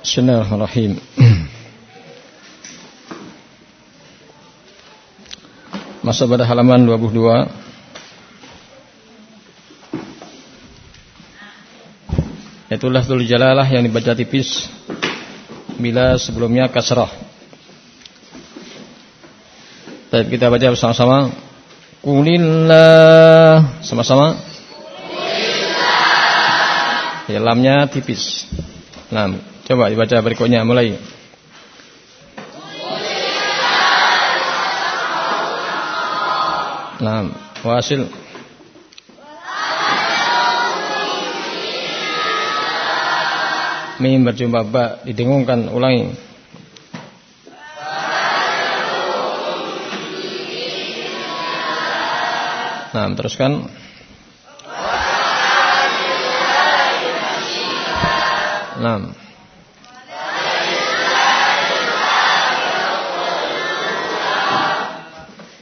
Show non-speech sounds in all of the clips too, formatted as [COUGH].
Bismillahirrahmanirrahim. [CLEARS THROAT] Masuk pada halaman 22. Itulah tulis jalalah yang dibaca tipis bila sebelumnya kasrah. Baik kita baca bersama-sama. Kulillah sama-sama. Ya, lamnya tipis. Nah, coba dibaca berikutnya mulai. Nah, wasil. Mim berjumpa ba didengungkan ulangi. Nah, teruskan. Nah.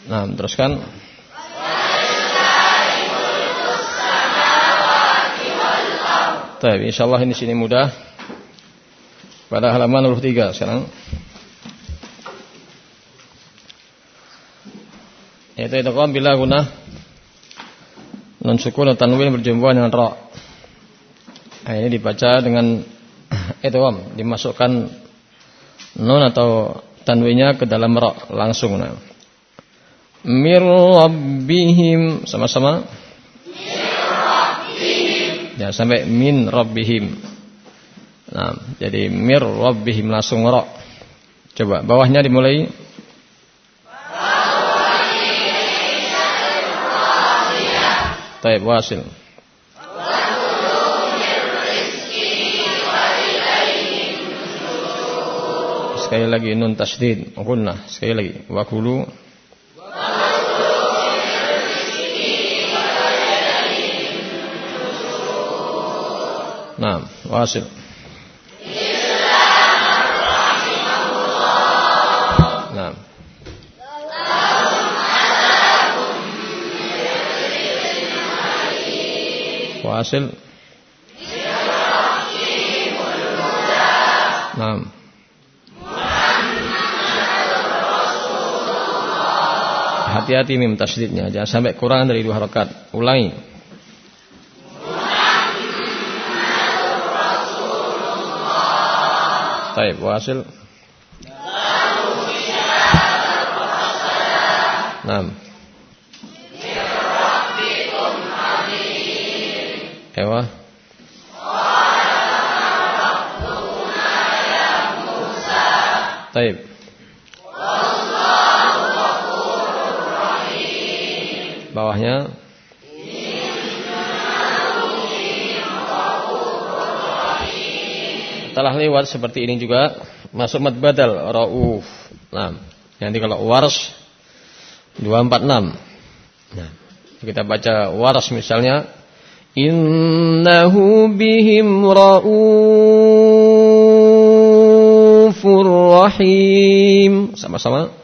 Nah, teruskan. Baik, insyaallah ini sini mudah. Pada halaman 23 sekarang. Yaitu itu kaum bila guna non sukun dan tanwin berjumpa dengan ra. Nah, ini dibaca dengan [CLEARS THROAT] om dimasukkan nun atau tanwinnya ke dalam ra langsung nah. Mir rabbihim sama-sama. Ya sampai min rabbihim. Nah, jadi mir rabbihim langsung ra. Coba bawahnya dimulai Taib wasil. Sekali lagi nun tasdid gunnah. Sekali lagi wakulu. Nah, wasil. Nah. Wasil. Nah. Hati-hati mim tasdidnya, jangan sampai kurang dari dua harakat. Ulangi. Taib, wasil. Nah. Ewa. Taib. Bawahnya. Telah lewat seperti ini juga masuk mad badal rauf. Nah, nanti kalau wars 246. Nah, kita baca wars misalnya innahu bihim raufur rahim. Sama-sama.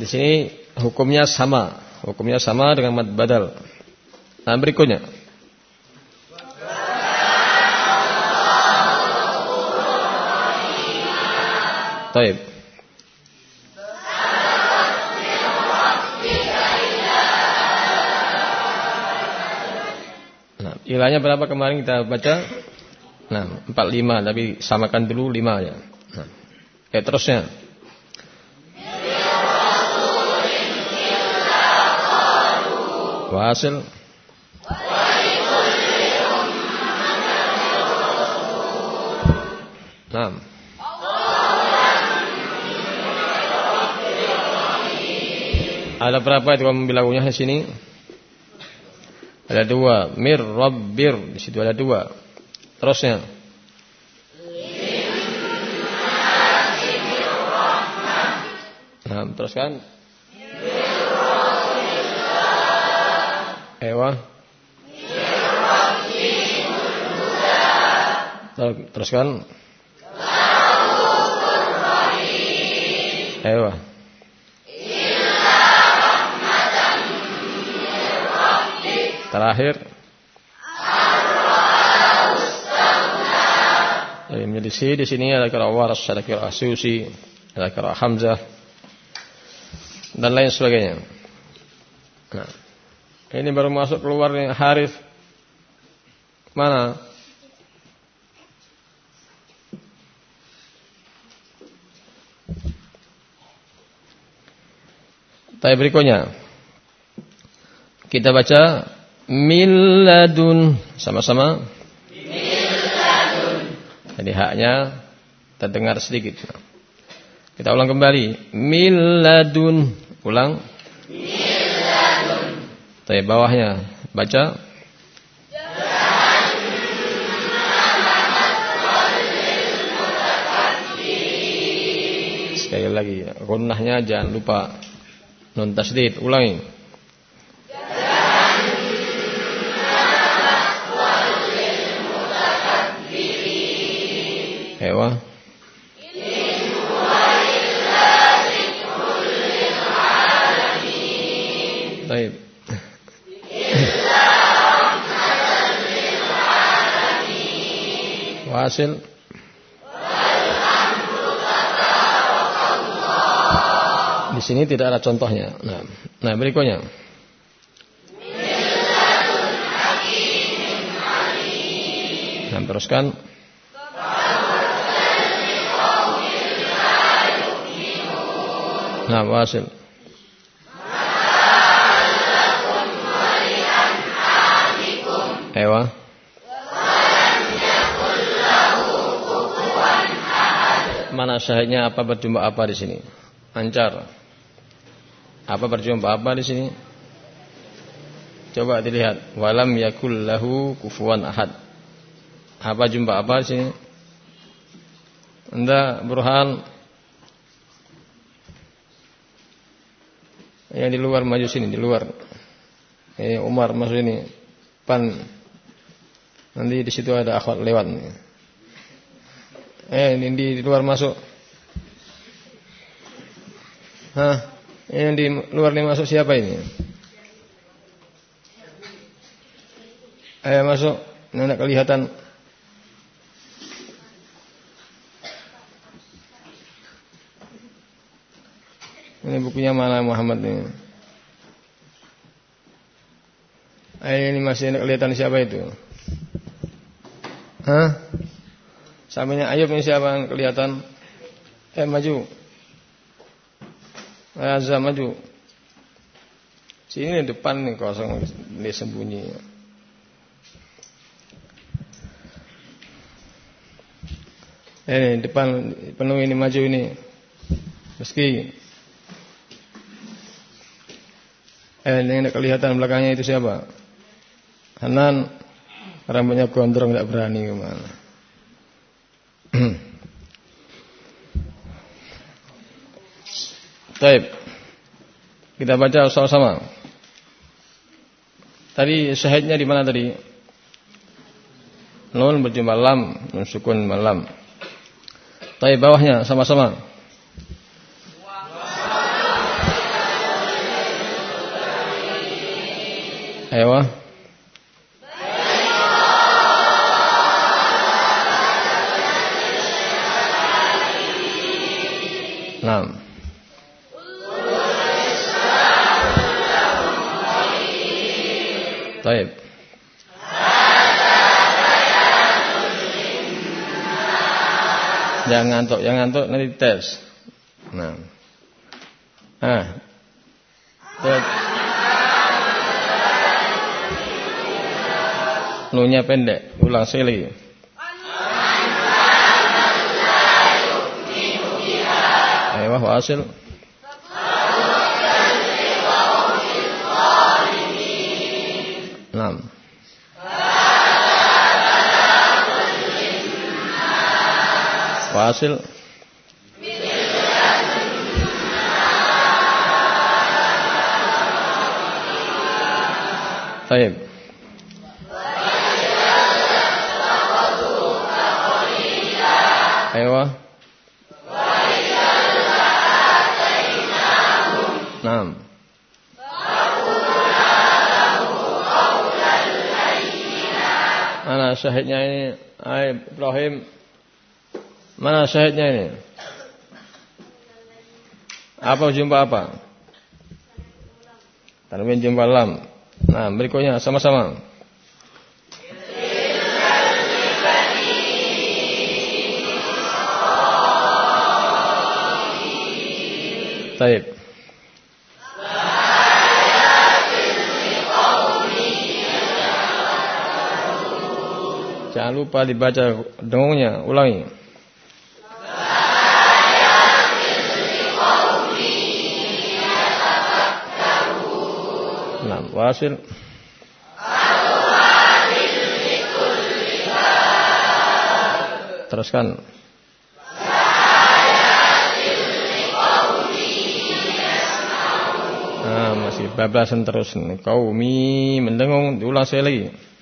Di sini hukumnya sama, hukumnya sama dengan mad badal. Nah, berikutnya. Taib. Nah, ilahnya berapa kemarin kita baca? Nah, 45 tapi samakan dulu 5 ya. Nah, kayak terusnya. Wasil. Nah. Ada berapa itu kamu bilangnya di sini? Ada dua. Mir Rabbir di situ ada dua. Terusnya. Nah, teruskan. Teruskan. Ewa. terakhir Jadi menyelisih di sini ada kira waras, ada kira susi, ada kira hamzah dan lain sebagainya. Nah, ini baru masuk keluar nih Harif mana? Tapi berikutnya kita baca miladun sama-sama. Miladun. Jadi haknya terdengar sedikit. Kita ulang kembali. Miladun. Ulang. Miladun. Tapi bawahnya baca. Sekali lagi, gunnahnya jangan lupa non tasdid. Ulangi. Ewa. Baik. Wasil. Di sini tidak ada contohnya. Nah, nah berikutnya. Nah, teruskan. Nah, wasil. Ewa. Mana syahidnya apa berjumpa apa di sini? Ancar. Apa berjumpa apa di sini? Coba dilihat. Walam yakul lahu kufuan ahad. Apa jumpa apa di sini? Anda Burhan yang di luar maju sini di luar. Eh Umar masuk ini. Pan Nanti di situ ada akhwat lewat. Eh, ini di, luar masuk. Hah? Yang di luar ini masuk siapa ini? Ayo masuk. Ini ada kelihatan. Ini bukunya mana Muhammad ini? Ayo ini masih kelihatan siapa itu? Hah? Sampingnya Ayub ini siapa yang kelihatan? Eh maju. Eh, Azza maju. Sini depan nih kosong ini sembunyi. Eh depan penuh ini maju ini. Meski Eh yang kelihatan belakangnya itu siapa? Hanan Rambutnya gondrong tidak berani ke mana. Taib. Kita baca sama-sama. Tadi syahidnya di mana tadi? Nun berjumlah lam, nun sukun malam. Taib bawahnya sama-sama. Ayo. Naam. Baik. Jangan ngantuk, jangan ngantuk nanti tes. Nah. Ah. Nunya pendek, ulang sekali lagi. Ayo hasil. Enam. Hasil. Baik. Syahidnya ini? Hai Ibrahim. Mana syahidnya ini? Apa jumpa apa? Tanwin jumpa lam. Nah, berikutnya sama-sama. Taib. Jangan lupa dibaca dongnya, ulangi. Nah, wasil. Teruskan. Nah, masih bablasan terus. Kau mi mendengung, diulang sekali lagi.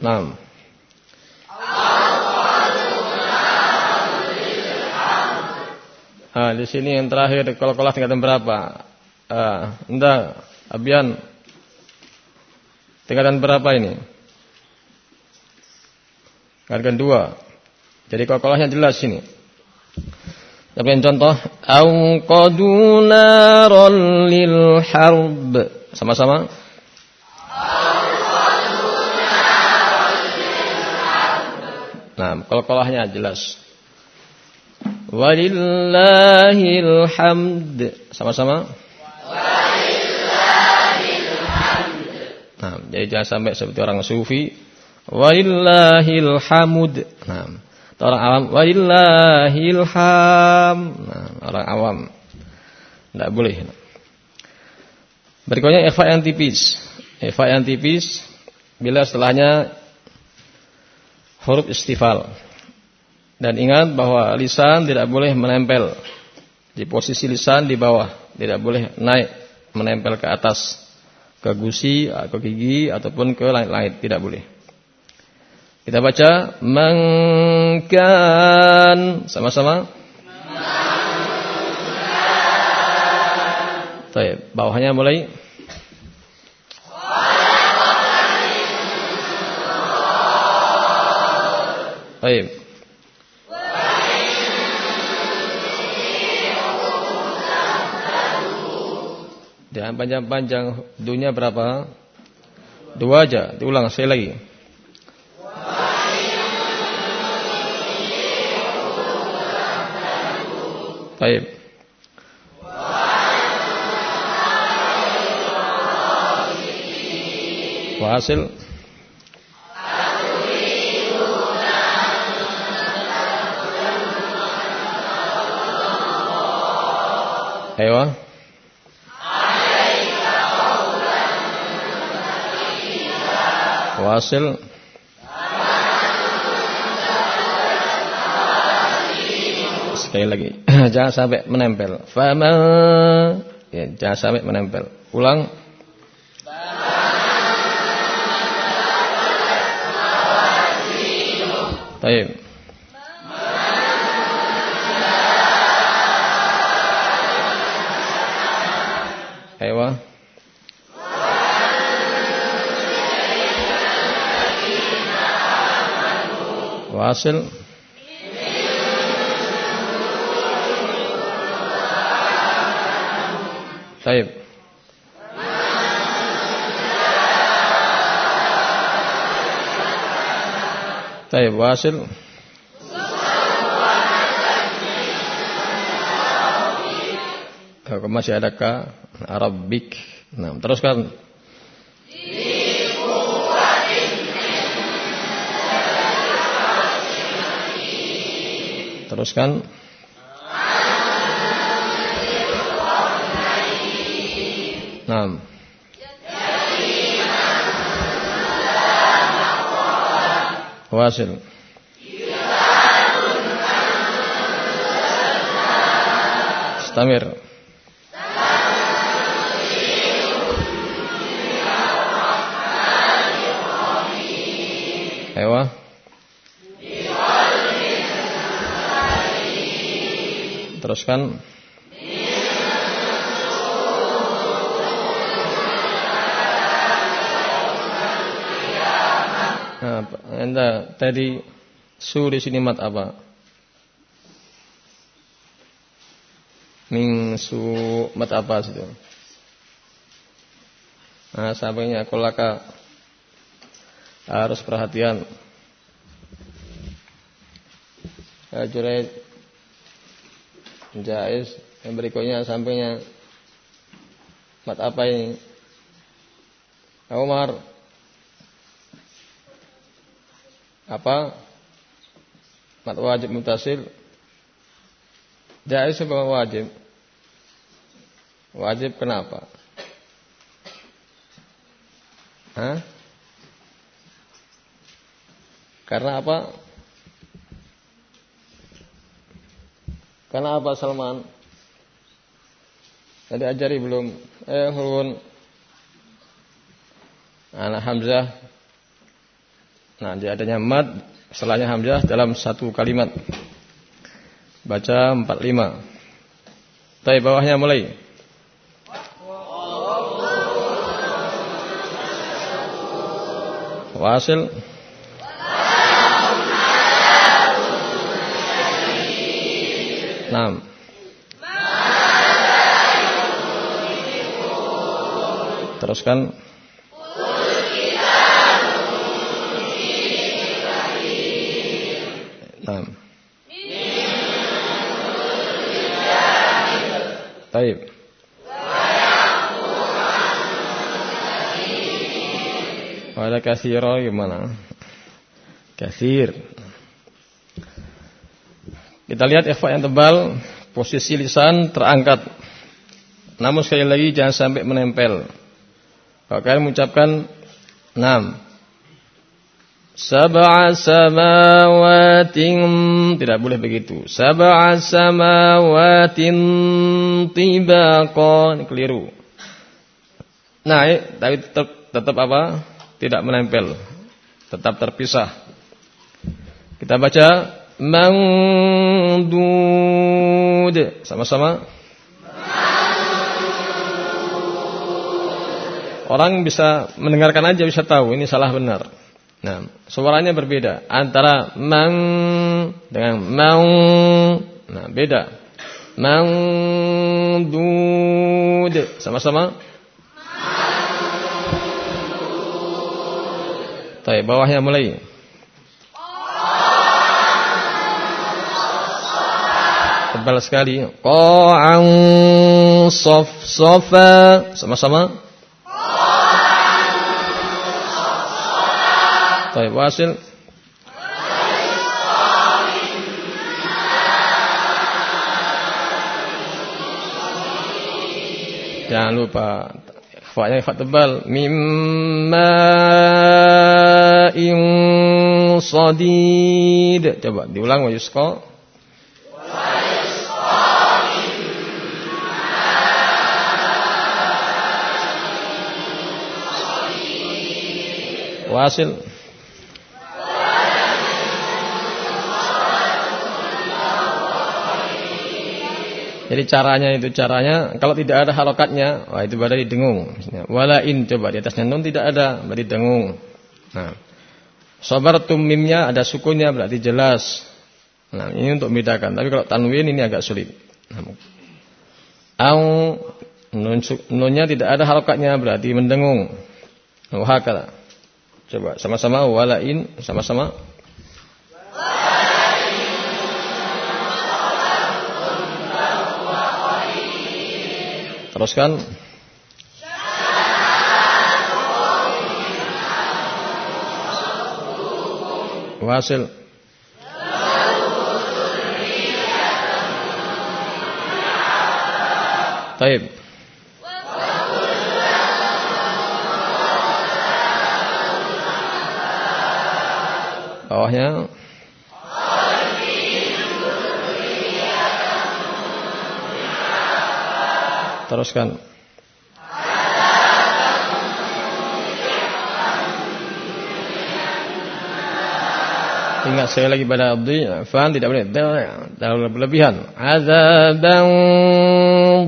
Nah. Ah, di sini yang terakhir kalau kelas tingkatan berapa? Ah, enggak, Abian. Tingkatan berapa ini? Tingkatan dua. Jadi kalau kelasnya jelas sini. Tapi contoh, Auqadu naral lil harb. Sama-sama. Nah, kalau kolahnya jelas. Walillahil hamd. Sama-sama. Nah, jadi jangan sampai seperti orang sufi. Walillahil hamd. Nah, orang awam walillahil ham. Nah, orang awam. Tidak boleh. Berikutnya ikhfa yang tipis. Ikhfa yang tipis bila setelahnya huruf istifal. Dan ingat bahwa lisan tidak boleh menempel di posisi lisan di bawah, tidak boleh naik menempel ke atas ke gusi atau gigi ataupun ke lain-lain, tidak boleh. Kita baca mengkan sama-sama. Baik, bawahnya mulai Baik. Jangan panjang-panjang. Dunia berapa? Dua aja. Diulang sekali lagi. Baik. Wasil. Ayo. Wasil. Sekali lagi. [CLEARS THROAT] jangan sampai menempel. Fama. Ya, jangan sampai menempel. Ulang. Baik. Ewa. Wasil. Taib. Taib wasil. Masih adakah Arabik? Nah, teruskan. Teruskan. Nah. Wasil. Stamir. Ewa. Teruskan. Nah, anda tadi su di sini mat apa? Ming su mat apa situ? Nah, sampainya kolaka harus perhatian. Jurai jais yang berikutnya sampainya mat apa ini? Umar apa mat wajib mutasil jais apa wajib wajib kenapa Hah? Karena apa karena apa Salman tadi ajari belum eh Hulun anak Hamzah Nah, dia adanya mad setelahnya hamzah dalam satu kalimat. Baca 45. Tapi bawahnya mulai. Wasil. Enam. Teruskan. Naam. Baik. Wala kathira gimana? Kathir. Kita lihat ikhfa yang tebal, posisi lisan terangkat. Namun sekali lagi jangan sampai menempel. Kalau kalian mengucapkan enam, Sab'a samawatin tidak boleh begitu. Sab'a samawatin tibaqa keliru. Naik tapi tetap, tetap apa? Tidak menempel. Tetap terpisah. Kita baca mangdud sama-sama. Orang bisa mendengarkan aja bisa tahu ini salah benar. Nah, suaranya berbeda antara mang dengan mau. Nah, beda. Mangdud sama-sama. Tapi bawahnya mulai. Tebal sekali. Qa'an sof sofa sama-sama. Baik, wasil. Jangan lupa ikhfa'nya ikhfa tebal. Mimma in sadid. Coba diulang wa yusqa. Wasil. Jadi caranya itu caranya kalau tidak ada halokatnya, wah itu berarti dengung. Walain coba di atasnya nun tidak ada, berarti dengung. Nah, sabar tumimnya ada sukunya berarti jelas. Nah, ini untuk membedakan. Tapi kalau tanwin ini agak sulit. Nah, au nun, nunnya tidak ada halokatnya berarti mendengung. Wah Coba sama-sama walain sama-sama. Teruskan. Wasil. Taib. Bawahnya. Teruskan. Ingat saya lagi pada dhi'fan tidak boleh terlalu berlebihan. Azaban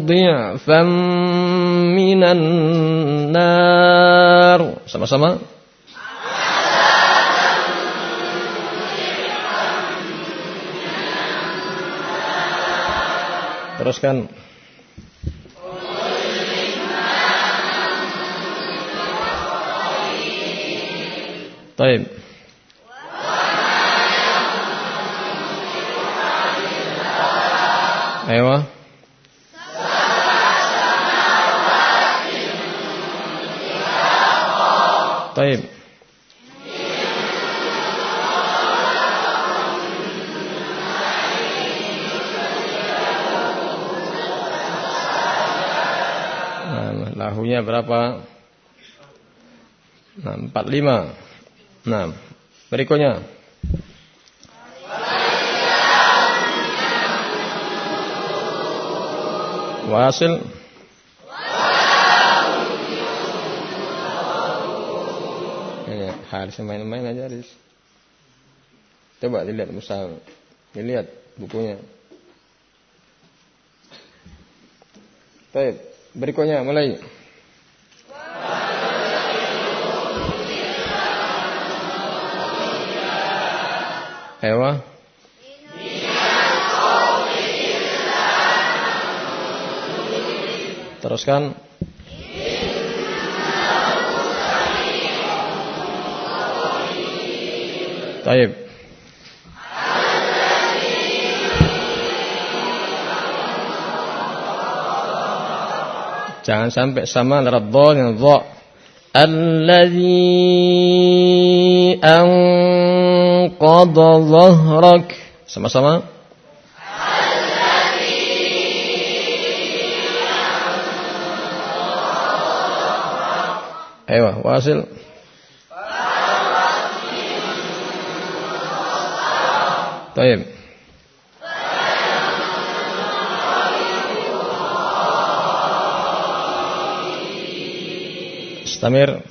dhi'fan minan nar. Sama-sama. Teruskan. Taib. Ayo. Taib. Lahunya berapa? Nah, empat lima. Nah, berikutnya. Wasil. Ini harus main-main aja Haris. Coba dilihat misal, dilihat bukunya. Baik, berikutnya mulai. Ewa. Teruskan. Taib. Jangan sampai sama antara dha dengan dha. الذي أنقض ظهرك. سما سما أيوة واصل. طيب. استمر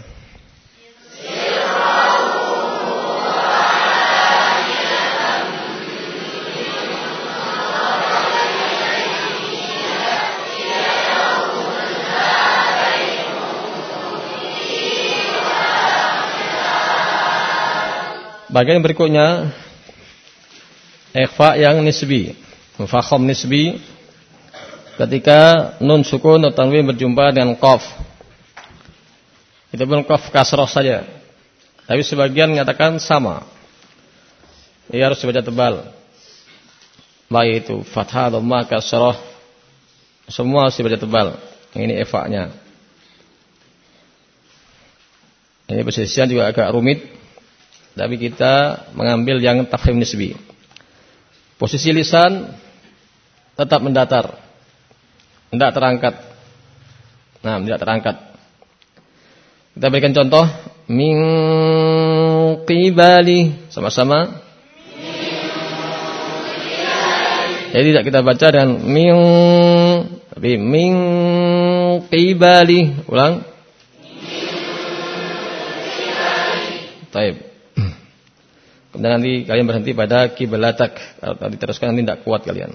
Bagian berikutnya ikhfa yang nisbi, mufakham nisbi ketika nun sukun atau tanwin berjumpa dengan qaf. Itu pun kasroh saja. Tapi sebagian menyatakan sama. Ia harus dibaca tebal. Baik itu fathah, dhamma, kasroh. Semua harus dibaca tebal. Ini ikhfa-nya. Ini persisian juga agak rumit tapi kita mengambil yang tafhim nisbi. Posisi lisan tetap mendatar. Tidak terangkat. Nah, tidak terangkat. Kita berikan contoh min qibali sama-sama. Jadi tidak kita baca dengan min tapi min qibali. Ulang. Taib. Kemudian nanti kalian berhenti pada kiblatak. Kalau diteruskan nanti tidak kuat kalian.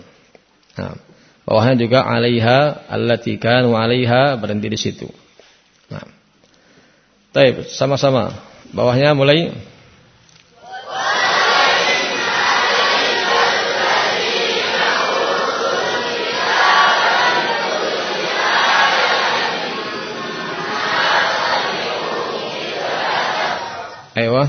Nah, bawahnya juga alaiha allati kanu alaiha berhenti di situ. Nah. Baik, sama-sama. Bawahnya mulai Ayo.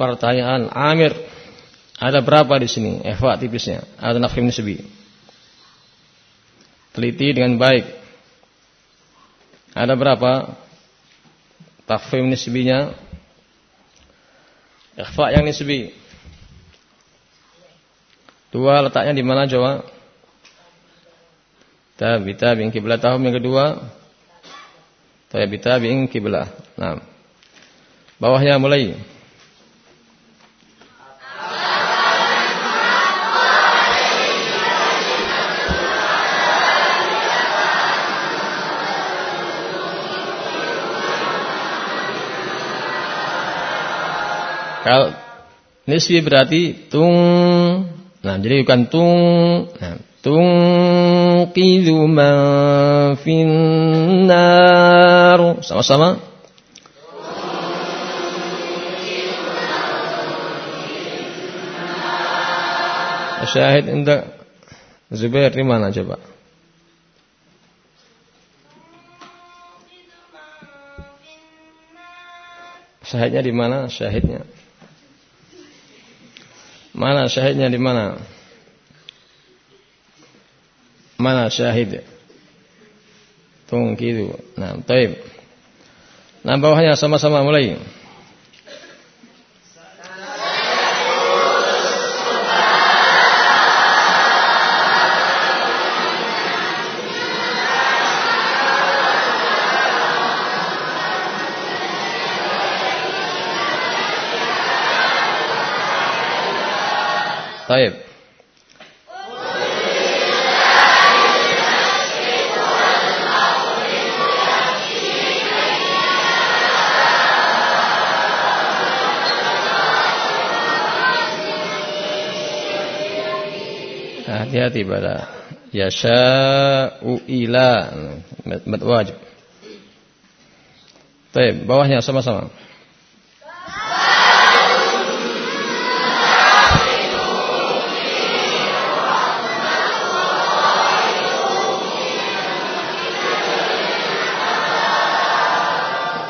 Pertanyaan Amir. Ada berapa di sini? Ehwa tipisnya. Ada nafim nisbi. Teliti dengan baik. Ada berapa? Tafhim nisbinya. Ikhfa yang nisbi. Dua letaknya di mana coba? Tabi tabi kiblat tahun yang kedua. Tabi tabi kiblat. Nah. Bawahnya mulai. Kalau nisbi berarti tung Nah, jadi bukan tung nah, tunqidhu man finnar. Sama-sama. Syahid inda Zubair di mana coba? Syahidnya di mana? Syahidnya. Mana syahidnya di mana? Mana syahid? Tungkidu. Nah, taib. Nah, bawahnya sama-sama mulai. Taib. hati-hati pada yasha'u ila mad wajib. Baik, bawahnya sama-sama.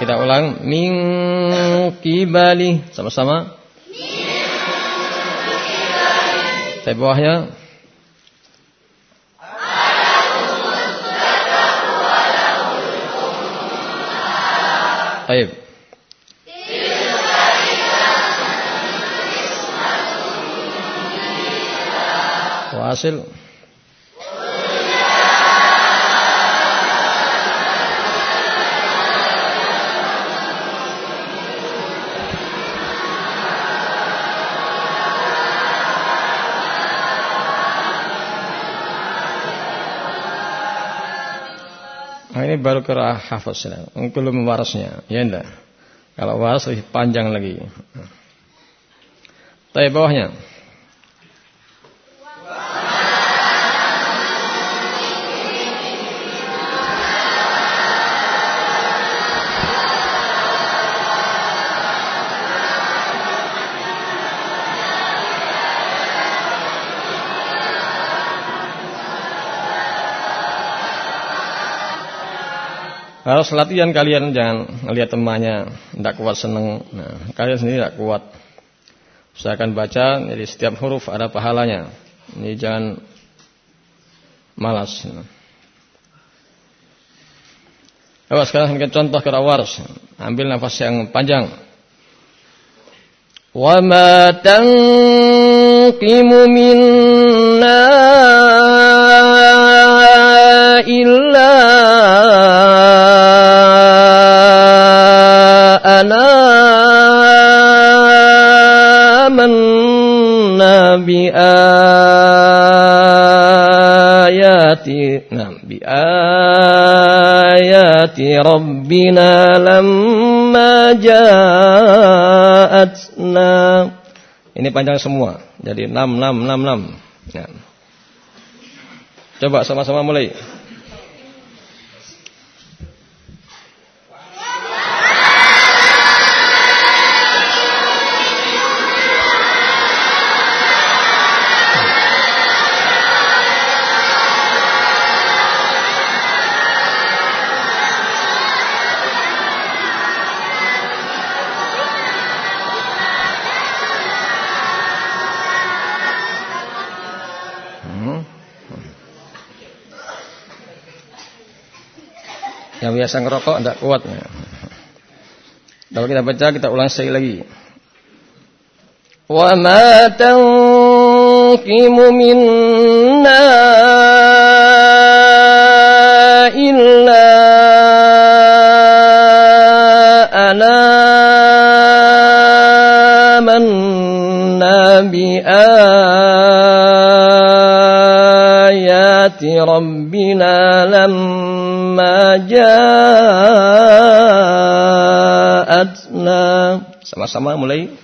Kita ulang min kibali sama-sama. Tapi bawahnya Baik. Wasil. Baru kira hafaz ya. belum warasnya ya enggak kalau waras lebih panjang lagi. Tapi bawahnya Kalau latihan kalian jangan lihat temannya tidak kuat seneng. Nah, kalian sendiri tidak kuat. Usahakan baca, jadi setiap huruf ada pahalanya. Ini jangan malas. Coba sekarang kita contoh kira wars. Ambil nafas yang panjang. Wa ma tanqimu minna biayati nah biayati rabbina lamma ja'atna ini panjang semua. Jadi 6 6 6 6 ya. coba sama-sama mulai biasa ngerokok tidak kuat. Kalau kita baca kita ulang sekali lagi. Wa ma tanqimu minna illa ana manna bi ayati rabbina Sama-sama mulai.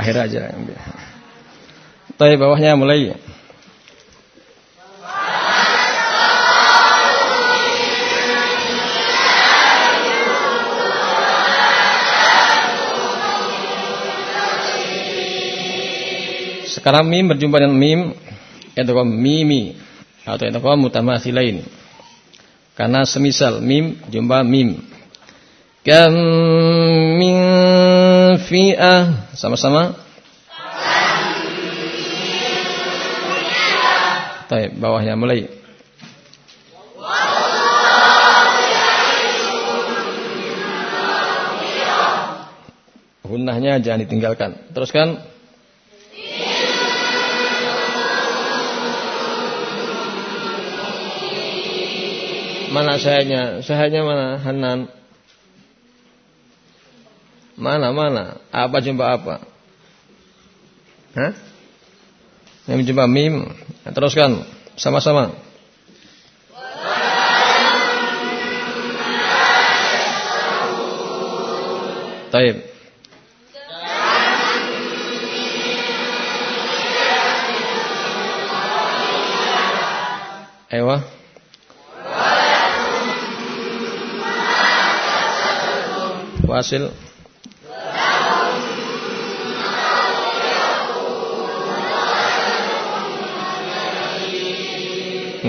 Terakhir aja. Tapi bawahnya mulai Sekarang mim berjumpa dengan mim idgham mimi atau idgham mutamatsilain. Karena semisal mim jumpa mim. Kam min fi'ah sama-sama. Baik, bawahnya mulai. Gunnahnya jangan ditinggalkan. Teruskan. Mana sahanya? Sahanya mana? Hanan. Mana mana? Apa jumpa apa? Hah? Yang jumpa mim. Teruskan sama-sama. Taib. Ewa. Wasil.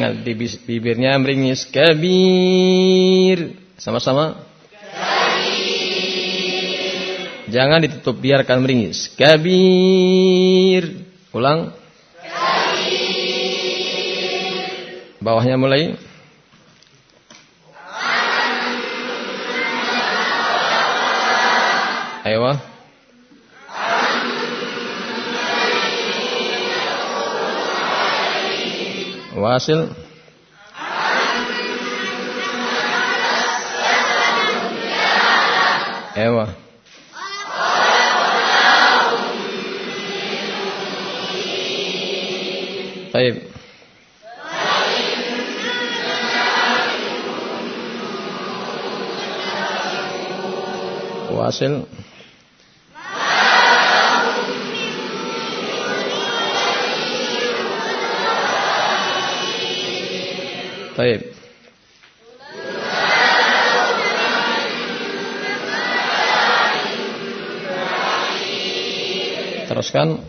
Ingat di bibirnya meringis kabir. Sama-sama. Jangan ditutup biarkan meringis. Kabir. Ulang. Bawahnya mulai. Ayo. Wasil. Ewa. Baik. Wasil. Baik. Teruskan.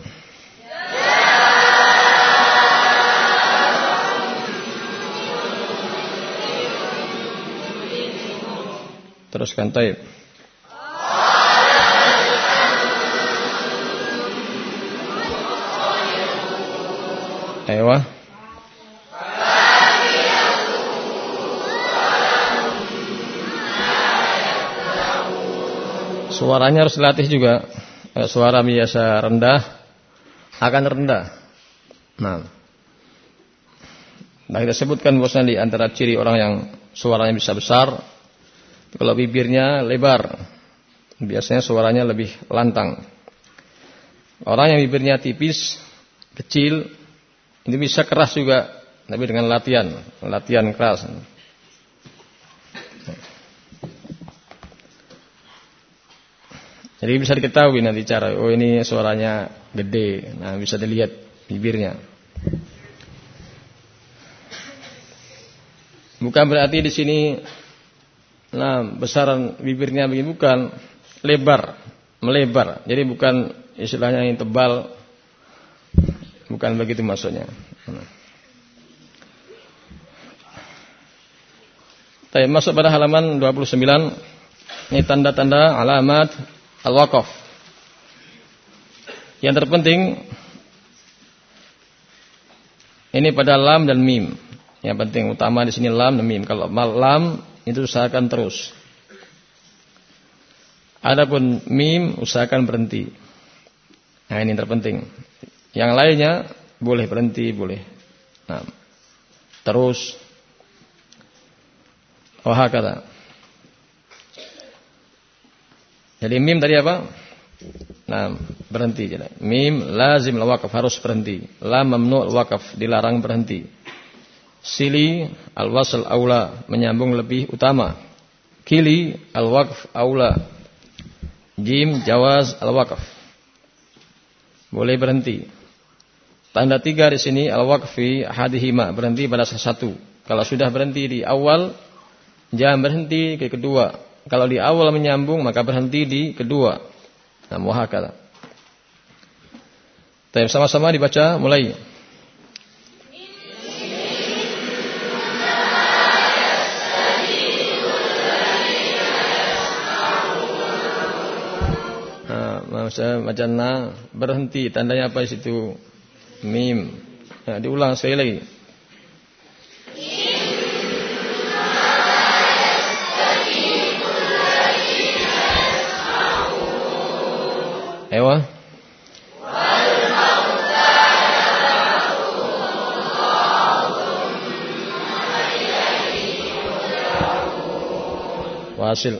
Teruskan taib. Ayo. Suaranya harus dilatih juga. Suara biasa rendah akan rendah. Nah, nah kita sebutkan bosnya di antara ciri orang yang suaranya bisa besar, kalau bibirnya lebar, biasanya suaranya lebih lantang. Orang yang bibirnya tipis, kecil, ini bisa keras juga, tapi dengan latihan, latihan keras. Jadi bisa diketahui nanti cara, oh ini suaranya gede, nah bisa dilihat bibirnya. Bukan berarti di sini, nah besaran bibirnya begini bukan lebar, melebar. Jadi bukan istilahnya yang tebal, bukan begitu maksudnya. Tapi masuk pada halaman 29 ini tanda-tanda alamat al-waqaf. Yang terpenting ini pada lam dan mim. Yang penting utama di sini lam dan mim. Kalau lam itu usahakan terus. Adapun mim usahakan berhenti. Nah ini terpenting. Yang lainnya boleh berhenti, boleh. Nah, terus. Oh kata. Jadi mim tadi apa? Nah, berhenti. Mim lazim wakaf harus berhenti. La mamnu wakaf dilarang berhenti. Sili al wasl aula menyambung lebih utama. Kili al wakaf aula. Jim jawaz al wakaf. boleh berhenti. Tanda tiga di sini al-waqfi hadihima berhenti pada satu. Kalau sudah berhenti di awal, jangan berhenti ke kedua. Kalau di awal menyambung maka berhenti di kedua. Nah. Tapi sama-sama dibaca mulai. saya macam berhenti tandanya apa di situ mim nah, diulang sekali lagi Ewa? Wasil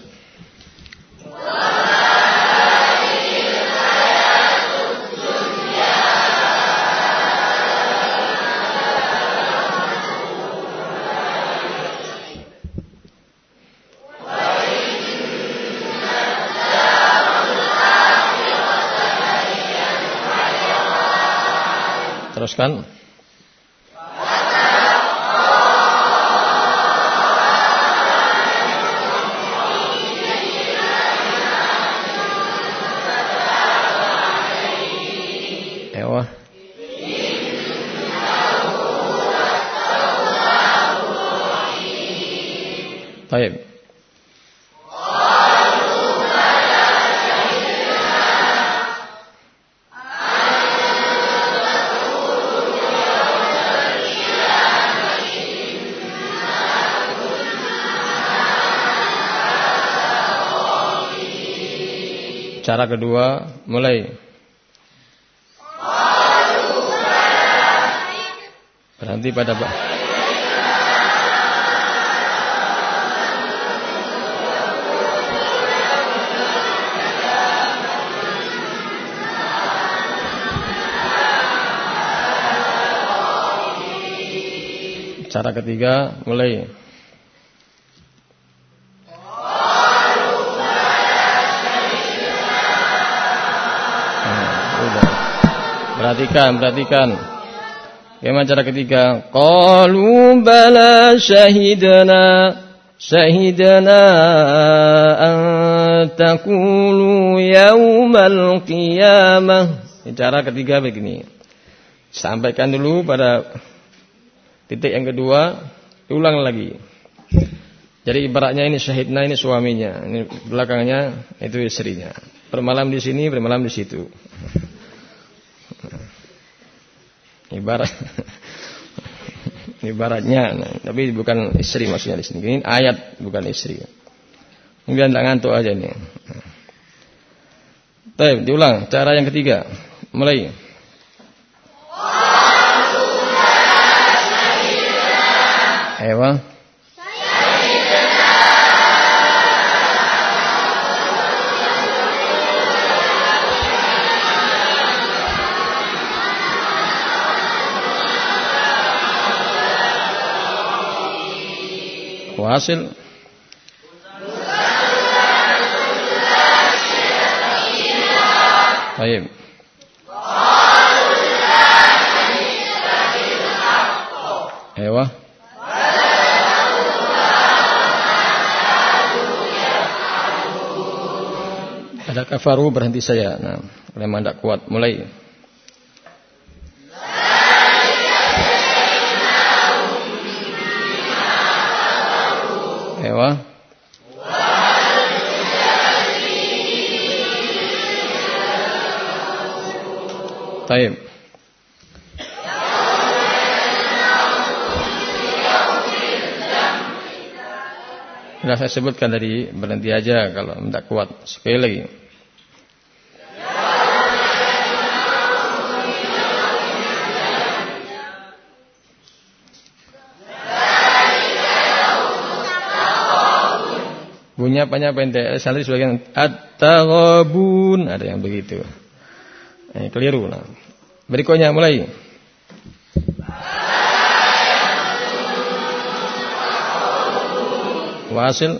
Teruskan. Cara kedua mulai. Berhenti pada Cara ketiga mulai. Perhatikan, perhatikan. Bagaimana cara ketiga? Qalu bala syahidana syahidana an taqulu yaumal qiyamah. Cara ketiga begini. Sampaikan dulu pada titik yang kedua, ulang lagi. Jadi ibaratnya ini syahidna ini suaminya, ini belakangnya itu istrinya. Bermalam di sini, bermalam di situ. Ibarat ibaratnya, nah, tapi bukan istri maksudnya di sini. Ini ayat bukan istri. Mungkin tidak ngantuk aja nih. Baik, diulang. Cara yang ketiga. Mulai. Ewa. Wasil Baik. Ewa. Ada kafaru berhenti saya. Nah, memang tidak kuat. Mulai. Ewa. Taib. Sudah saya sebutkan tadi berhenti aja kalau tidak kuat. Sekali lagi. Bunyinya apanya pendek. Salih sebagian at-taghabun. Ada yang begitu. Eh, keliru. Nah. Berikutnya mulai. Wasil.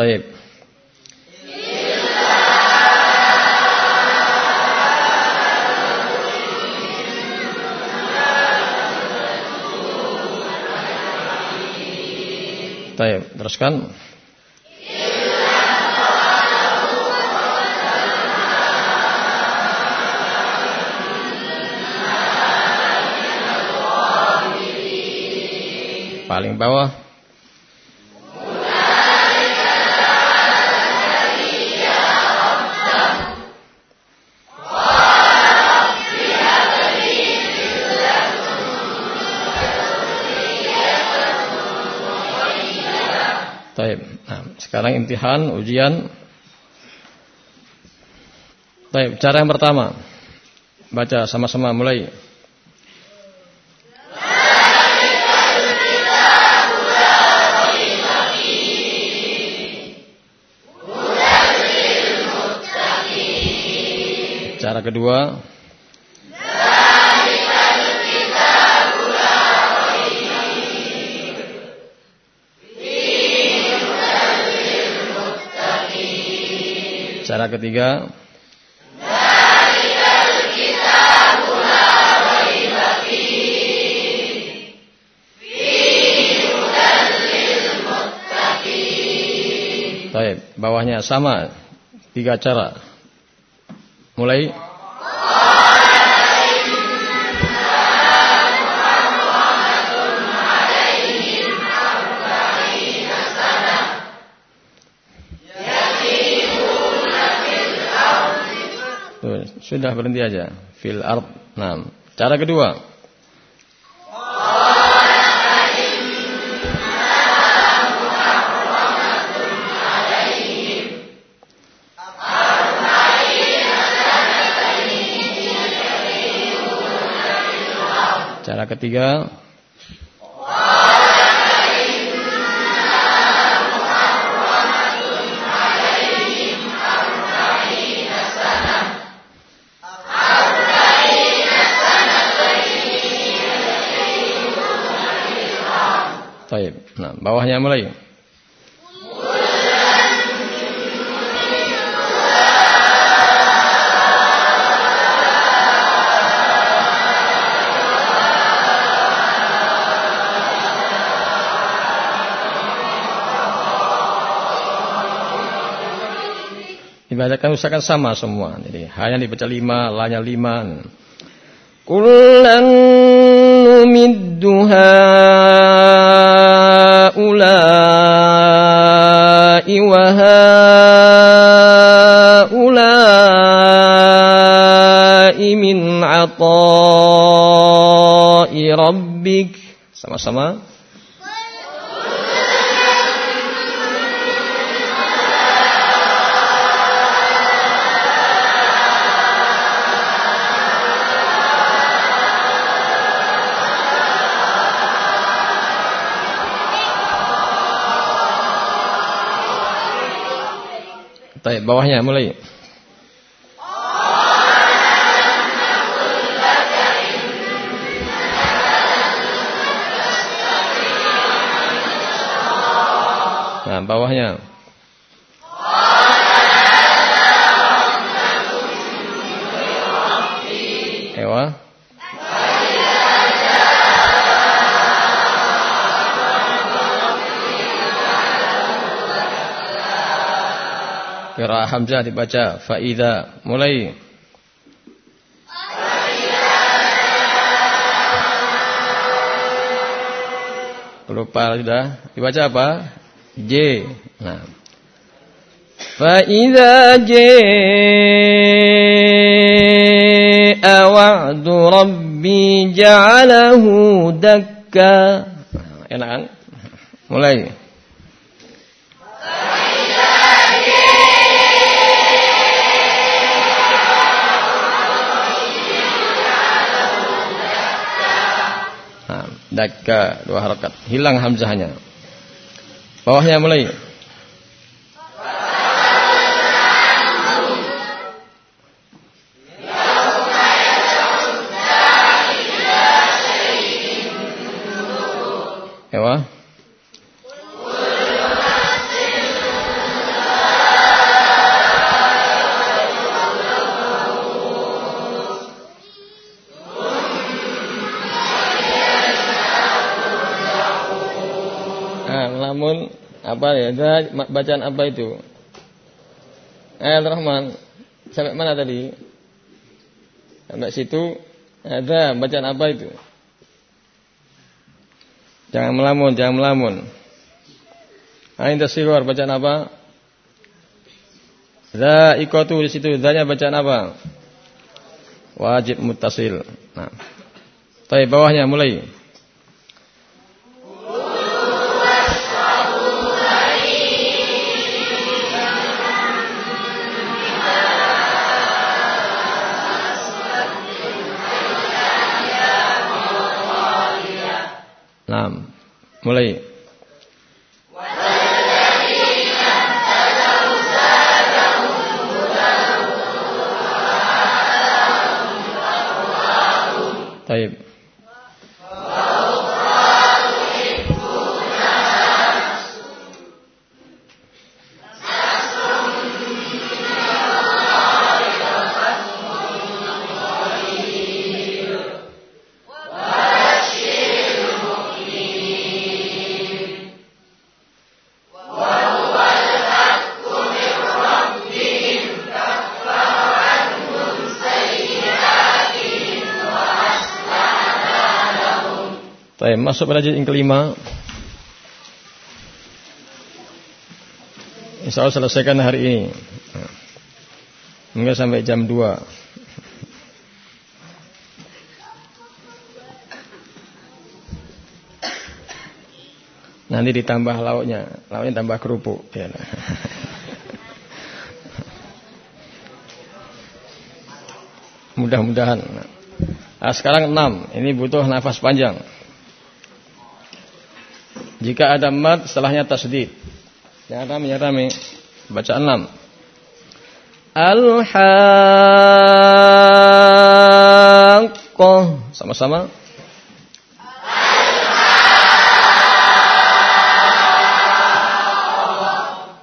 Taib. Taib, teruskan. Paling bawah. Sekarang imtihan, ujian. Taib. Cara yang pertama. Baca sama-sama mulai. Cara kedua. Cara ketiga. Baik, bawahnya sama tiga cara. Mulai Sudah berhenti aja. Fil ard. Nah, cara kedua. Cara ketiga. Taib. Nah, bawahnya mulai. Dibacakan usahakan sama semua. Jadi hanya dibaca lima, lanya lima. Kulan numidduha sama-sama Baik, bawahnya mulai. Bawahnya. Ewa. Kira Hamzah dibaca faida mulai Lupa sudah dibaca apa? J. Nah. J wa'du rabbi ja'alahu dakka. Nah, enak kan? Mulai. Dakka dua harakat. Hilang hamzahnya. Bawahnya mulai. Ewa. Apa ya? Bacaan apa itu? Ayat Rahman. Sampai mana tadi? Sampai situ ada bacaan apa itu? Jangan melamun, jangan melamun. Ain tasirwar bacaan apa? Za ikotu di situ zanya bacaan apa? Wajib mutasil. Nah. Tapi bawahnya mulai. Mulai. Masuk pada yang kelima. Insya Allah selesaikan hari ini. Hingga sampai jam 2. Nanti ditambah lauknya, lauknya tambah kerupuk. Ya. Mudah-mudahan. Nah, sekarang enam. Ini butuh nafas panjang. Jika ada mat setelahnya tasdid. Jangan rame, jangan rame. Baca enam. Al-Haqqah. Sama-sama.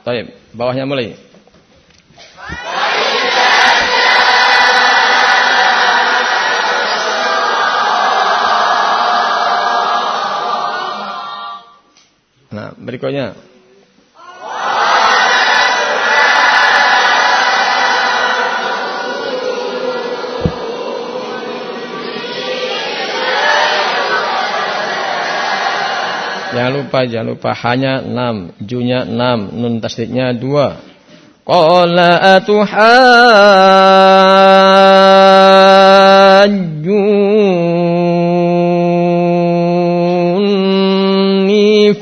Baik, bawahnya mulai. Berikutnya. Jangan lupa, jangan lupa hanya enam, junya enam, nun tasdidnya dua. Qala atuhajjuni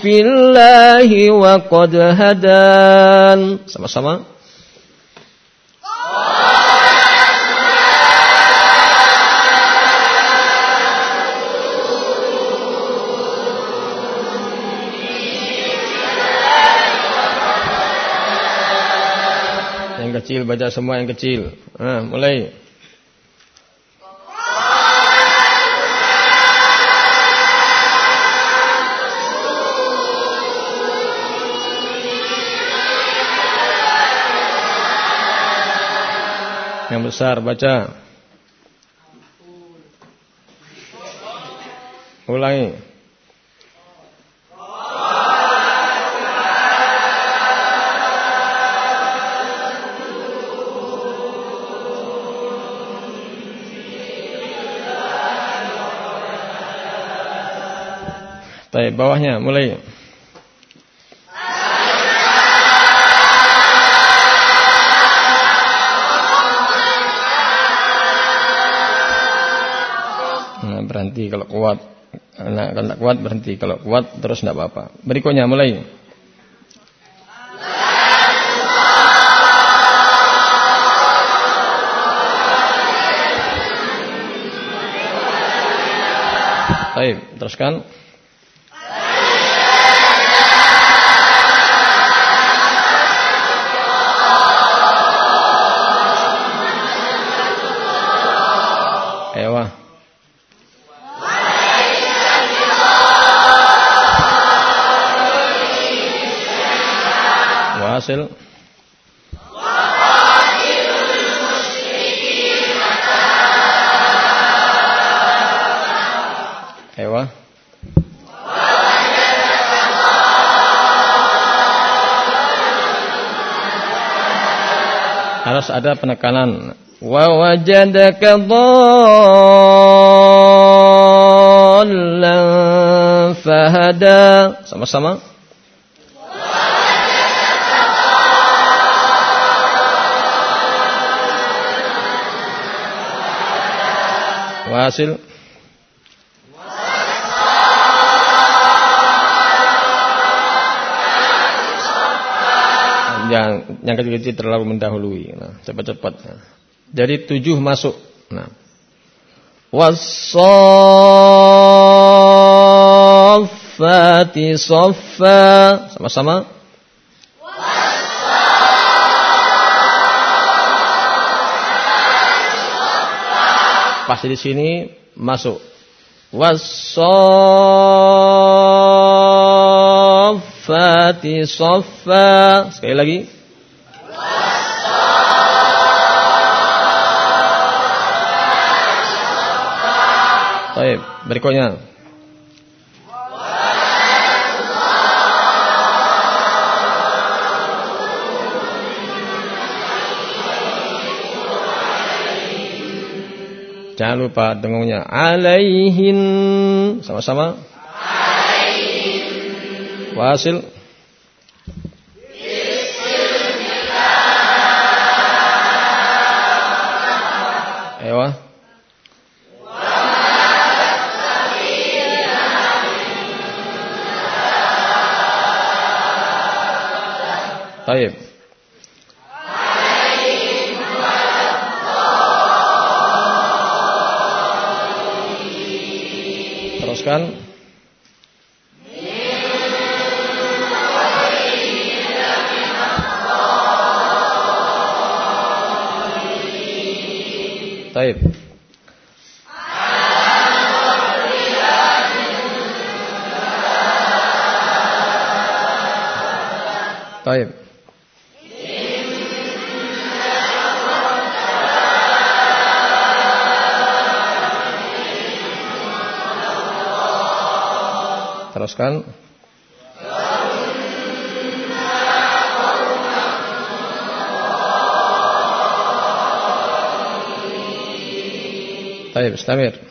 fil الله وقد هدان sama-sama yang kecil baca semua yang kecil nah, mulai Yang besar baca. Ulangi. Baik, bawahnya mulai. Berhenti kalau kuat. Nah, kalau tidak kuat berhenti, kalau kuat terus tidak apa-apa. Berikutnya mulai. Baik, teruskan. hasil Ewa? Harus ada penekanan. Wa wajadaka dhalan fahada. Sama-sama. Wasil. yang yang kecil-kecil terlalu mendahului. Nah, cepat-cepat. Jadi tujuh masuk. Nah. Wassafati soffa. Sama-sama. Pasti di sini masuk. Wassafati soffa. Sekali lagi. Baik, berikutnya. Jangan lupa dengungnya. Alaihin. Sama-sama. Alaihin. Wasil. Ewa. Taib. Teruskan. Teruskan. Baik, istamir.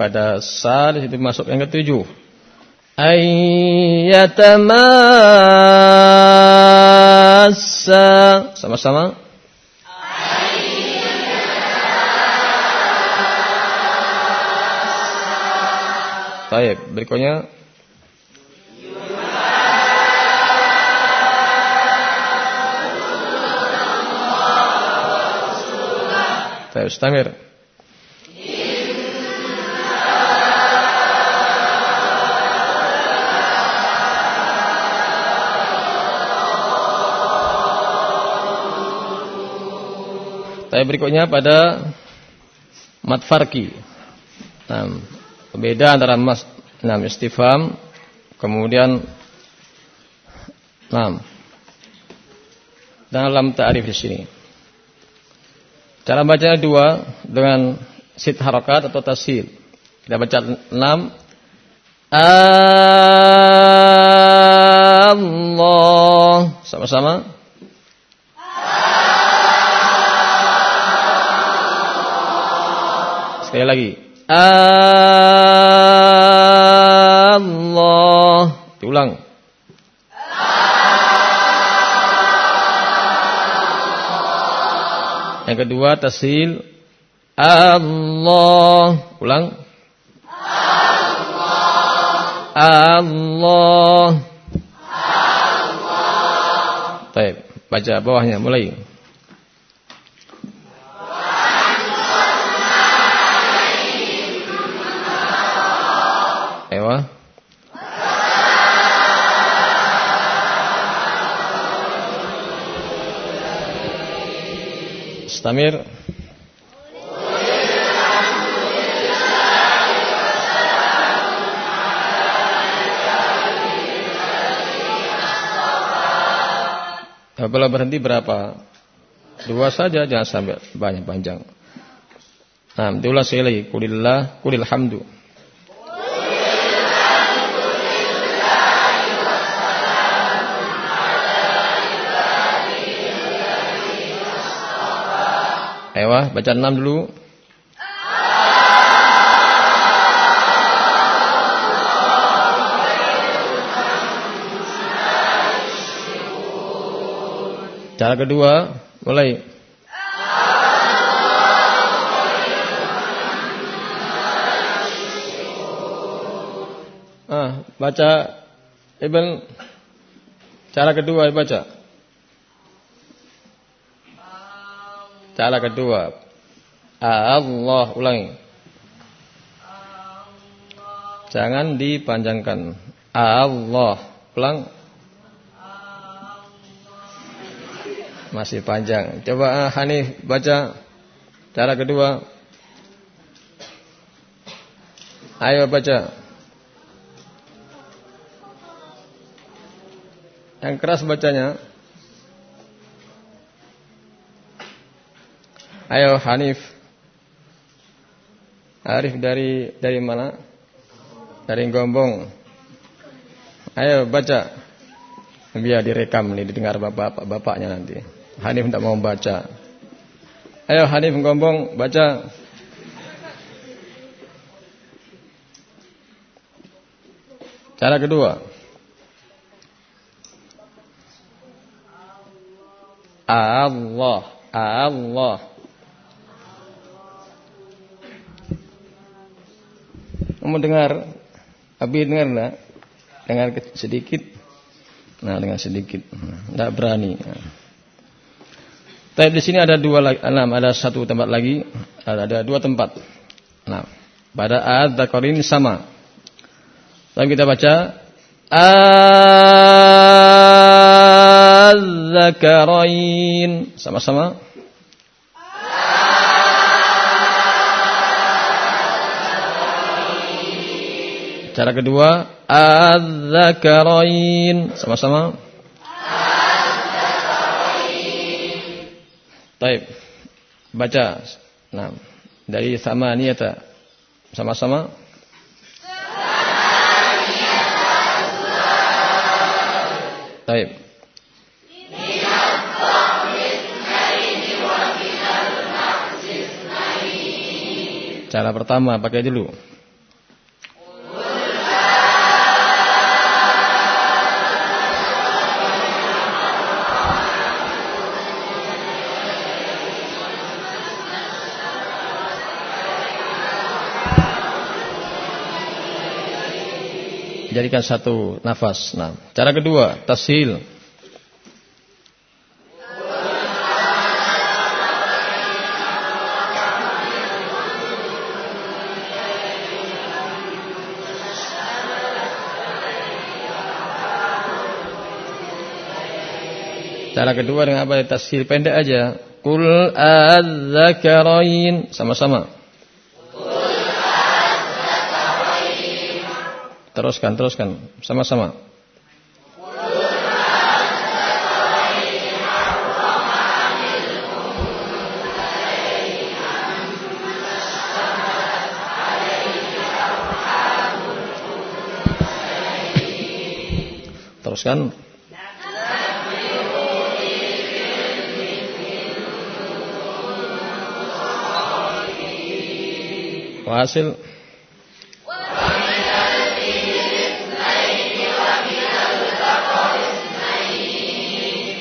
Pada sal itu masuk yang ketujuh. Ayyatamassa sama-sama. Baik, berikutnya Baik, Ustamir. Tapi berikutnya pada mat farki. Nah, beda antara mas nah, istifham kemudian nah, dalam ta'rif di sini. Cara bacanya dua dengan sit harokat atau tasil. Kita baca enam. Allah sama-sama. Sekali lagi. Allah. Diulang. Yang kedua tasil Allah. Ulang. Allah. Allah. Baik, baca bawahnya mulai. Ewa. Istamir. Apabila berhenti berapa? Dua saja, jangan sampai banyak panjang. Nah, diulang sekali. Kulillah, kulil hamdu. Ayo, baca enam dulu. Cara kedua, mulai. Ah, baca Ibn cara kedua baca. Cara kedua. Allah ulangi. Jangan dipanjangkan. Allah. Ulang. Masih panjang. Coba uh, Hanif baca cara kedua. Ayo baca. Yang keras bacanya. Ayo Hanif. Arif dari dari mana? Dari Gombong. Ayo baca. Biar direkam nih didengar bapak-bapaknya nanti. Hanif tidak mau baca. Ayo Hanif ngomong baca. Cara kedua. Allah, Allah. Kamu dengar? Abi dengar enggak? Dengar sedikit. Nah, dengar sedikit. Enggak berani. Tapi di sini ada dua enam, ada satu tempat lagi, ada, ada dua tempat. Nah, pada ad ini sama. Lalu kita baca Az-zakarain sama-sama. Cara kedua Az-zakarain sama-sama. Taib. Baca. Nah, dari sama niyata. Sama-sama. Taib. Cara pertama pakai dulu. Jadikan satu nafas. Nah, cara kedua, tasil. Cara kedua dengan apa? Tasil pendek aja. Kul az-zakarain sama-sama. Teruskan, teruskan. Sama-sama. Teruskan. Hasil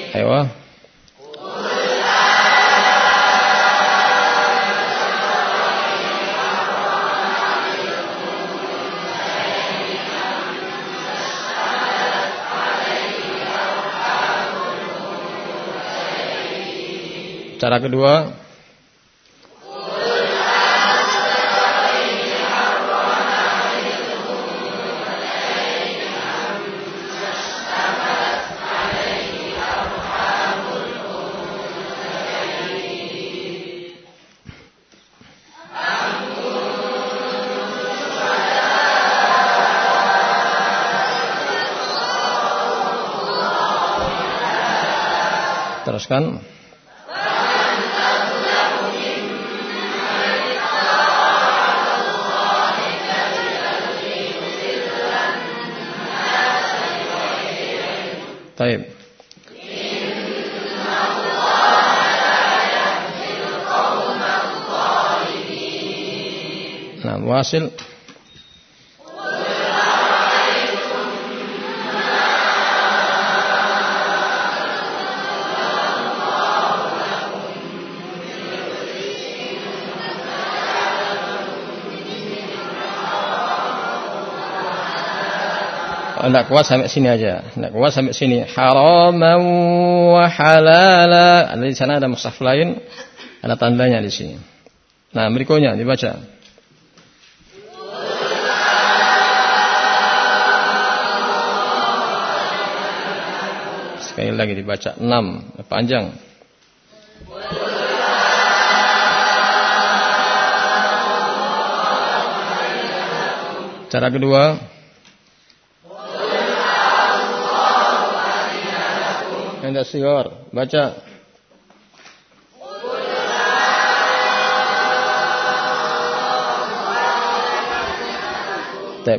Ayo. Cara kedua Wasil Tidak kuat sampai sini aja. Tidak kuat sampai sini. Haraman wa halala. Ada di sana ada mushaf lain. Ada tandanya di sini. Nah berikutnya dibaca. Sekali lagi dibaca. Enam. Panjang. Cara kedua. Anda sigar, baca.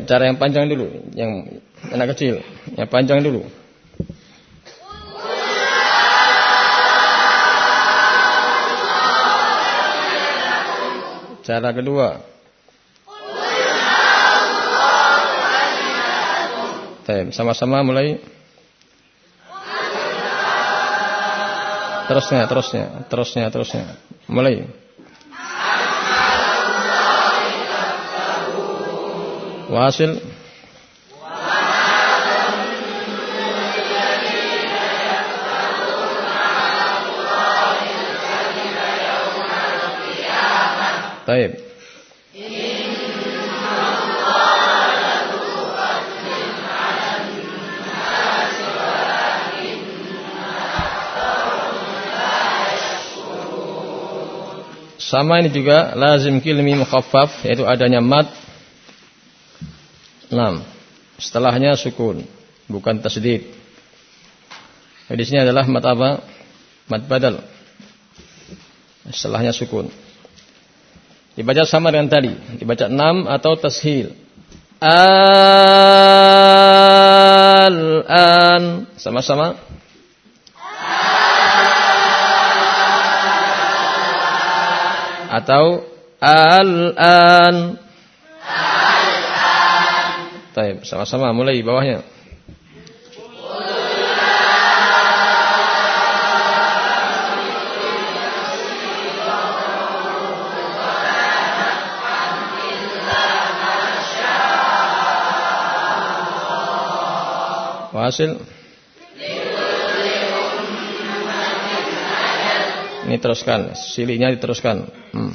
Cara yang panjang dulu, yang anak kecil, yang panjang dulu. Cara kedua. Sama-sama mulai. Terusnya, terusnya, terusnya, terusnya. Mulai. Wasil. Taib. Sama ini juga lazim kilmi mukhaffaf yaitu adanya mat. 6. Setelahnya sukun, bukan tasdid. Di sini adalah mat apa? Mat badal. Setelahnya sukun. Dibaca sama dengan tadi, dibaca 6 atau tashil. Al-an sama-sama atau al-an. Al-an. Sama-sama mulai bawahnya. Hasil Ini teruskan, silinya diteruskan. Hmm.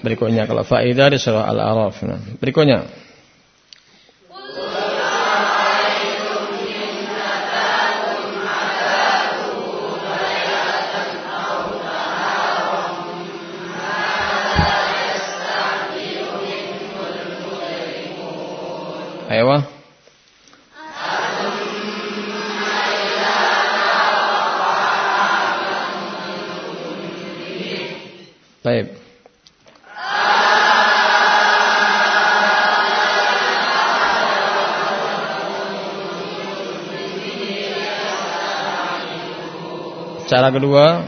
Berikutnya kalau faidah di surah Al-A'raf. Nah, berikutnya. Kedua.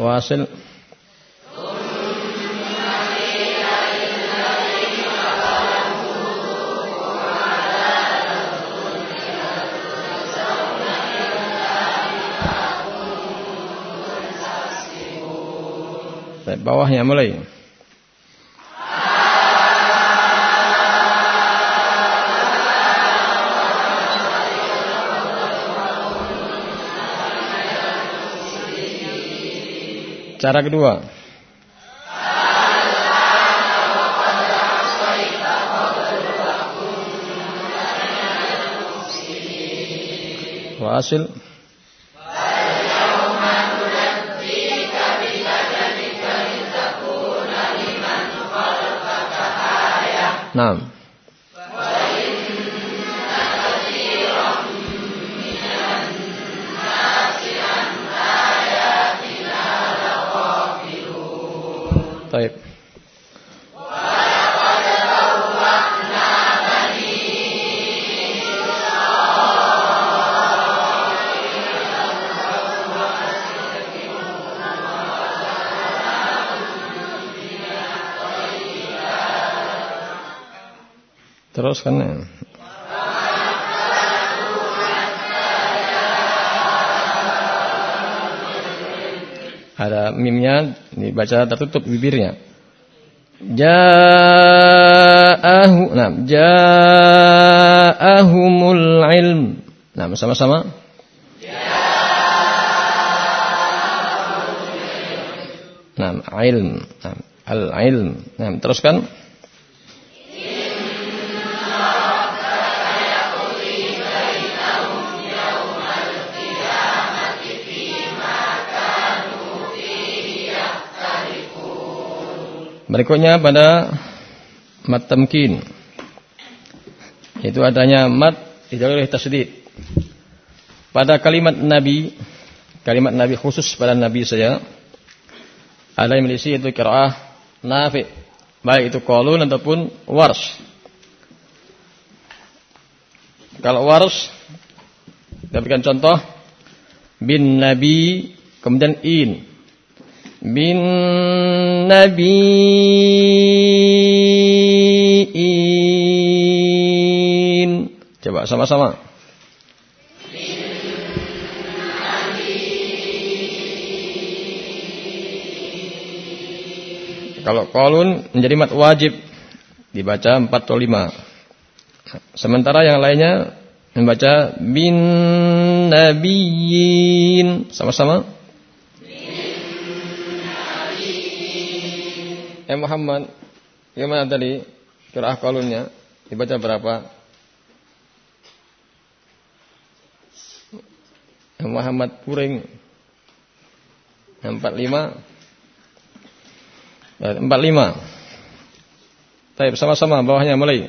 Wasil. Bawahnya mulai Cara kedua. Wasil. Nah. Terus kan ya. Ada mimnya dibaca tertutup bibirnya. Ja'ahu, nah, ja'ahumul ilm. Nah, sama-sama. Nah, ilm. Nah, al-ilm. Nah, teruskan. Berikutnya pada mat tamkin. Itu adanya mat tidak oleh tasdid. Pada kalimat Nabi, kalimat Nabi khusus pada Nabi saya ada yang berisi itu kiraah nafi, baik itu qalun ataupun wars. Kalau wars, kita berikan contoh bin Nabi kemudian in bin nabiin. Coba sama-sama. Kalau kolun menjadi mat wajib dibaca 4 atau 5. Sementara yang lainnya membaca bin nabiin sama-sama. Eh Muhammad, gimana tadi kiraah kolunnya? Dibaca berapa? Eh Muhammad Puring. 45 45 Baik, sama-sama bawahnya mulai.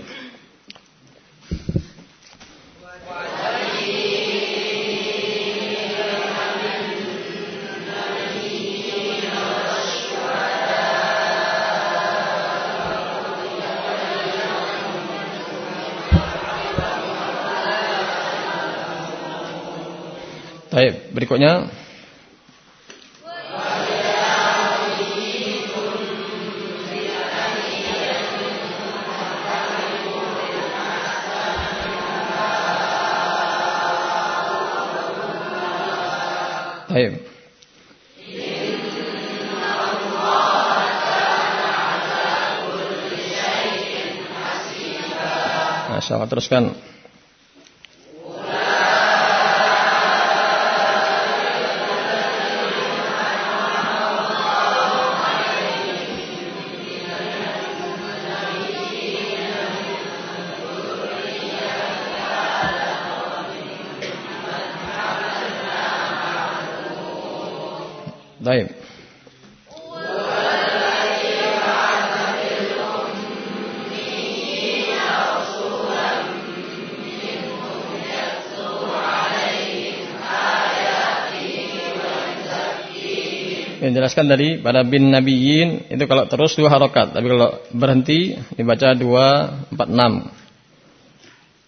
Baik, berikutnya Baik. Masya Allah teruskan. Yang jelaskan tadi pada bin nabiyin itu kalau terus dua harokat, tapi kalau berhenti dibaca dua empat enam.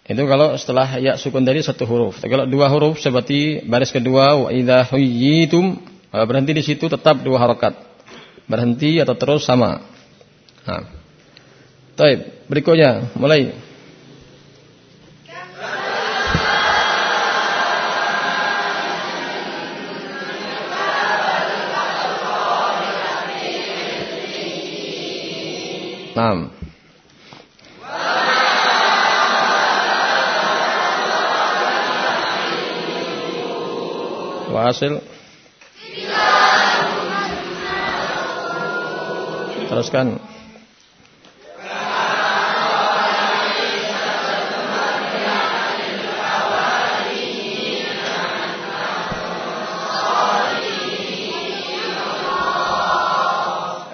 Itu kalau setelah ya sukun tadi satu huruf. Tapi kalau dua huruf seperti baris kedua wa idza huyyitum kalau berhenti di situ tetap dua harokat. Berhenti atau terus sama. Nah. Taib. Berikutnya, mulai. Nam. Wasil. Teruskan.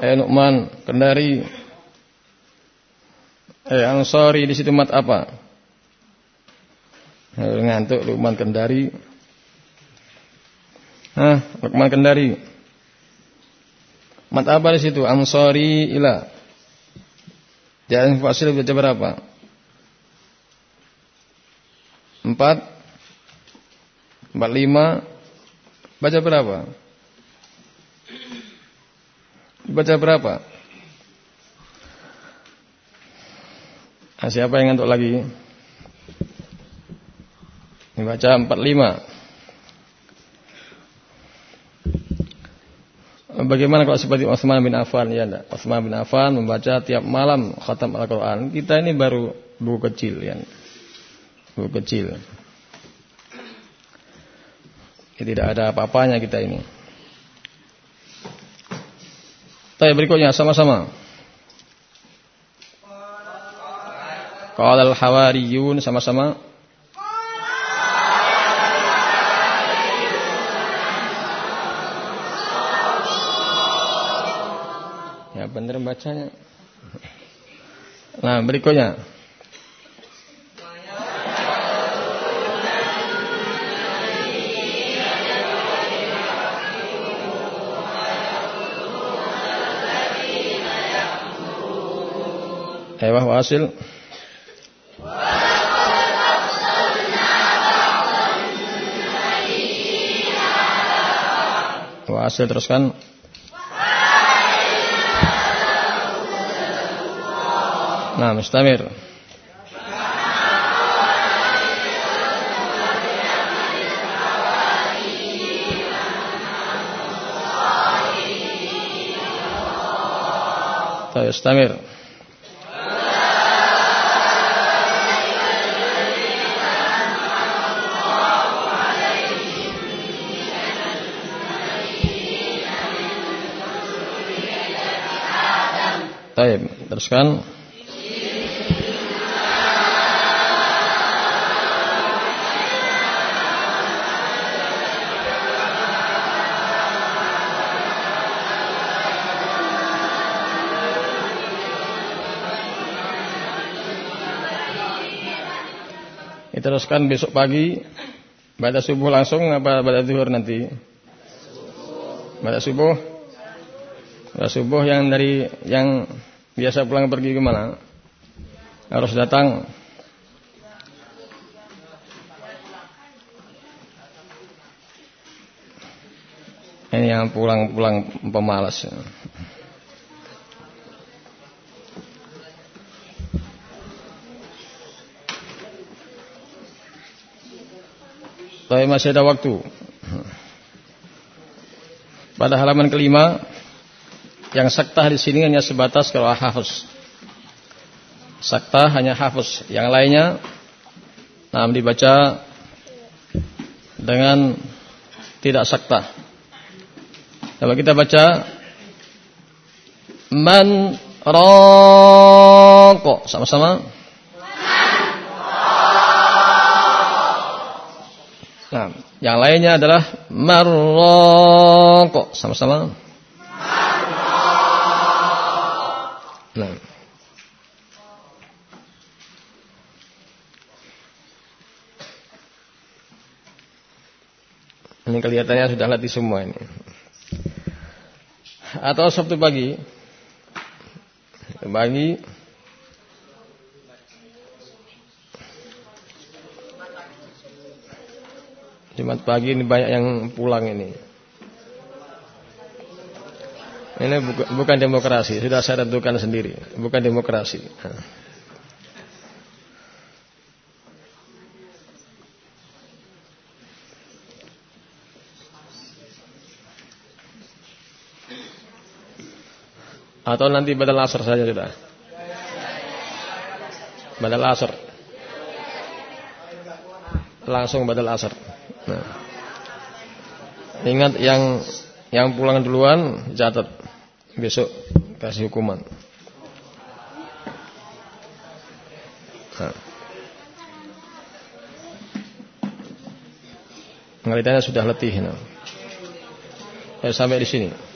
Eh Nukman, kendari. Eh Ansori di situ mat apa? Eh, ngantuk Luqman Kendari. Hah, Luqman Kendari. Mat apa di situ? Ansori ila. Jangan fasil baca berapa? Empat Empat lima Baca berapa? Baca berapa? Nah, siapa yang ngantuk lagi? Baca empat lima Bagaimana kalau seperti Utsman bin Affan ya enggak? Bin Affan membaca tiap malam khatam Al-Qur'an. Kita ini baru buku kecil ya. Buku kecil. Ya, tidak ada apa-apanya kita ini. Tapi berikutnya sama-sama. Qala al-hawariyun sama-sama. benar bacanya. Nah, berikutnya. Ewa wasil. Wasil teruskan. Nah, mustamir. طيب استمر Teruskan Diteruskan besok pagi pada subuh langsung apa pada zuhur nanti? Pada subuh. Pada subuh yang dari yang biasa pulang pergi ke mana? Harus datang. Ini yang pulang-pulang pemalas. Tapi masih ada waktu. Pada halaman kelima, yang sakta di sini hanya sebatas kalau hafus. Sakta hanya hafus. Yang lainnya, nah dibaca dengan tidak sakta. Coba kita baca man rokok sama-sama. Nah, yang lainnya adalah marroko sama-sama. Nah. Ini kelihatannya sudah latih semua ini. Atau Sabtu pagi. Pagi Jumat pagi ini banyak yang pulang ini. Ini bukan, bukan demokrasi, sudah saya tentukan sendiri, bukan demokrasi. Atau nanti badal asar saja sudah. Badal asar. Langsung badal asar. Nah. Ingat yang yang pulang duluan catat besok kasih hukuman. Nah. Ngelihatnya sudah letih. Nah. Ya, sampai di sini.